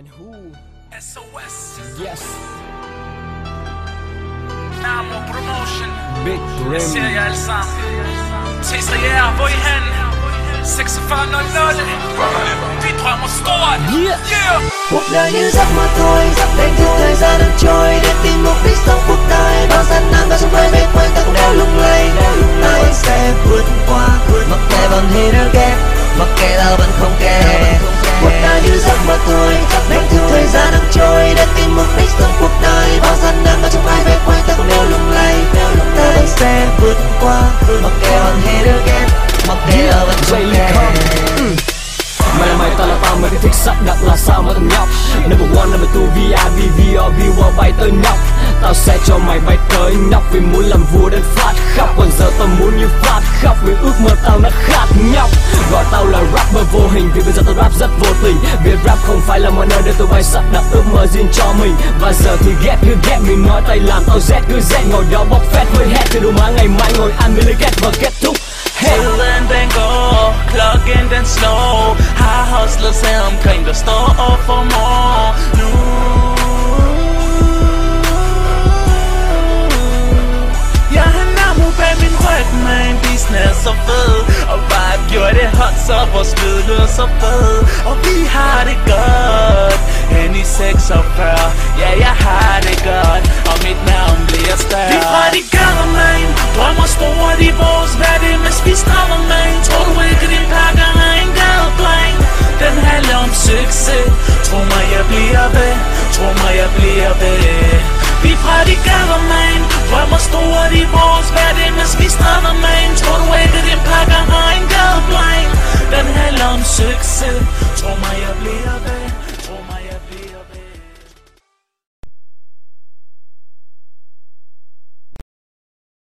And who? SOS Yes, Namo Promotion. Big Jeg ser Grim. jer alle sammen Tester jer, hvor I hen. 4600 Vi drømmer stort Yeah. Yeah. Cuộc đời như giấc mơ thôi Đánh thức thời gian đang trôi Để tìm mục đích mày, cái thích sắp đặt là sao mà thằng nhóc. Number one, number two, VIP, VRV, qua bay tới nhóc. Tao sẽ cho mày bay tới nhóc Vì muốn làm vua đến phát khóc Còn giờ tao muốn như phát khóc Vì ước mơ tao nó khát nhóc. Gọi tao là rapper vô hình Vì bây giờ tao rap rất vô tình. Việc rap không phải là mọi nơi để tụi bay sắp đặt ước mơ riêng cho mình. Và giờ thì ghét cứ ghét Mình nói tay làm tao Z cứ Z. Ngồi đó bóc phét với hết Từ đồ má ngày mai ngồi ăn với lấy ghét và kết thúc. Hey. Till and then go, clock in then slow High hustlers omkring Der står op for mor nu more. Jeg har namo bag min ryg med en business så fed Og vibe gjorde det hot, så vores lyd lyder så fed Og vi har det godt Hen i 46, ja jeg har det godt Og mit navn bliver større Vi fra de gamle man, drømmer store, i vores hverdag Mens vi strammer med bliver ved. Vi fra de gamle man Drømmer stort i